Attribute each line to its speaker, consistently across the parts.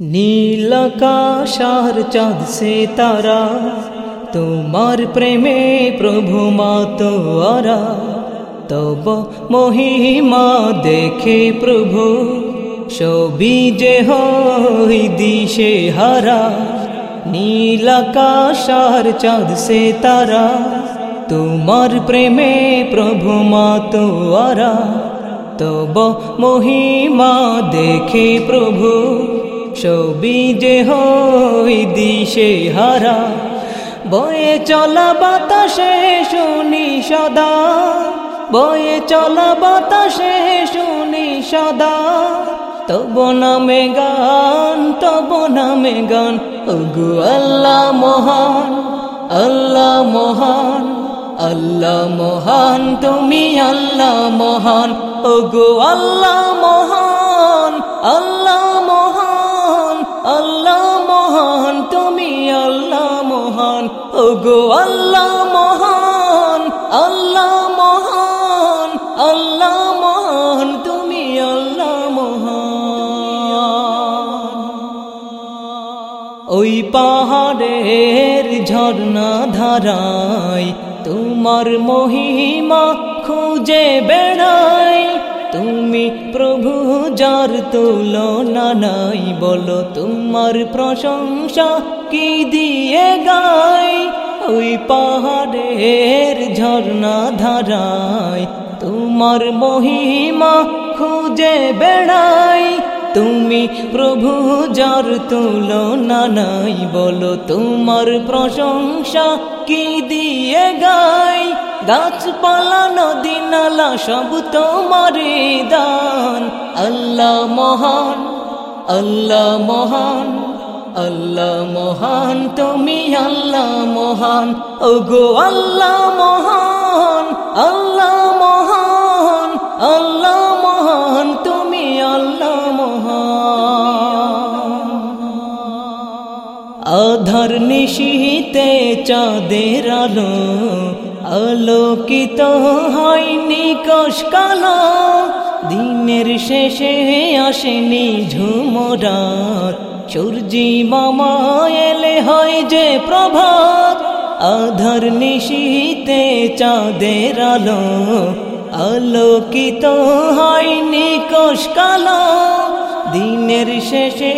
Speaker 1: নীলকাশার চাঁদ সে তারা তোমার প্রেমে প্রভু মাতোয়ারা তব মহিমা দেখে প্রভু সবি যে হই দিশে হারা। নীলকাশার চাঁদ সে তারা তোমার প্রেমে প্রভু মাতোয়ারা তব মহিমা দেখে প্রভু ছবি যে হই দিশে হারা, বয়ে চলা বাতাসে শুনি সদা, বয়ে চলা বাতাসে শুনি সদা। তব নামে গান, তব নামে গান, ওগু আল্লাহ মহান আল্লাহ মহান আল্লাহ মহান, তুমি আল্লাহ মহান, ওগো আল্লাহ মহান, আল্লাহ ওগো আল্লাহ মহান আল্লাহ মহান আল্লাহ মহান, তুমি আল্লাহ মহান। ওই পাহাড়ের ঝর্ণা ধারায় তোমার মহিমা খুঁজে বেড়াই তুমি প্রভু, যার তুলনা নাই, বলো তোমার প্রশংসা কি দিয়ে গাই ওই পাহাড়ের ঝর্ণা ধারায় তোমার মহিমা খুঁজে বেড়াই তুমি প্রভু যার তুলনা নাই, বলো তোমার প্রশংসা কি দিয়ে গাই? গাছপালা, নদী, নালা সব তোমার দান। আল্লাহ মহান আল্লাহ মহান আল্লাহ মহান, তুমি আল্লাহ মহান। ওগো আল্লাহ মহান, আল্লাহ আধার নিশিতে চাঁদের আলো আলোকিত হয়নি কষকালো দিনের শেষে আসেনি ঝুমরাত সূর্যি মামা এলে হয় যে প্রভাত আধার নিশিতে চাঁদের আলো আলোকিত হয়নি কষকালো দিনের শেষে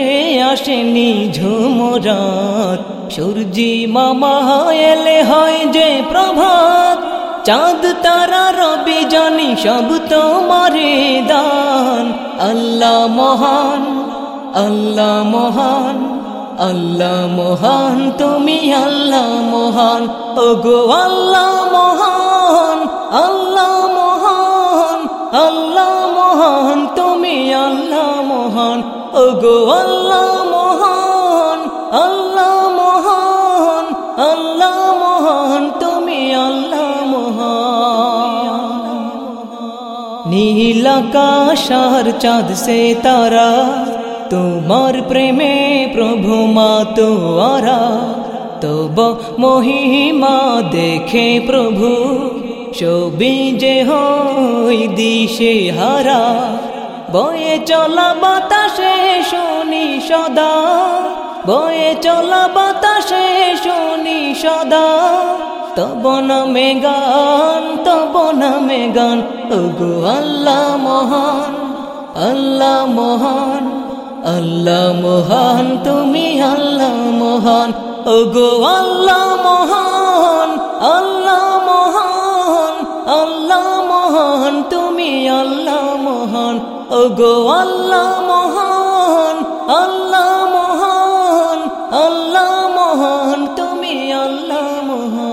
Speaker 1: আসেনি ঝুমরাত। সূর্যি মামা এলে হয় যে প্রভাত। চাঁদ তারা রবি জানি সব তোমারে দান। আল্লাহ মহান আল্লাহ মহান আল্লাহ মহান, তুমি আল্লাহ মহান। ওগো আল্লাহ মহান, আল্লাহ মহান, ওগো আল্লাহ মহান আল্লাহ মহান আল্লাহ মহান, তুমি আল্লাহ মহান। নীলাকাশার চাঁদ সে তারা, তোমার প্রেমে প্রভু মা তোয়ারা তব মহিমা দেখে প্রভু ছবি যে হই দিশে হারা। বয়ে চলা বাতাসে শুনি সদা, বয়ে চলা বাতাসে শুনি সদা। তব নামে গান, তব নামে গান, ওগো আল্লাহ মহান আল্লাহ মহান আল্লাহ মহান, তুমি আল্লাহ মহান, ওগো আল্লাহ মহান, আল্লাহ ওগো আল্লাহ মহান আল্লাহ মহান আল্লাহ মহান তুমি আল্লাহ মহান।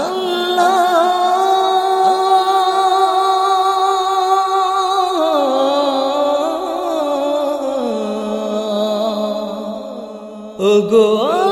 Speaker 1: আল্লাহ। ওগো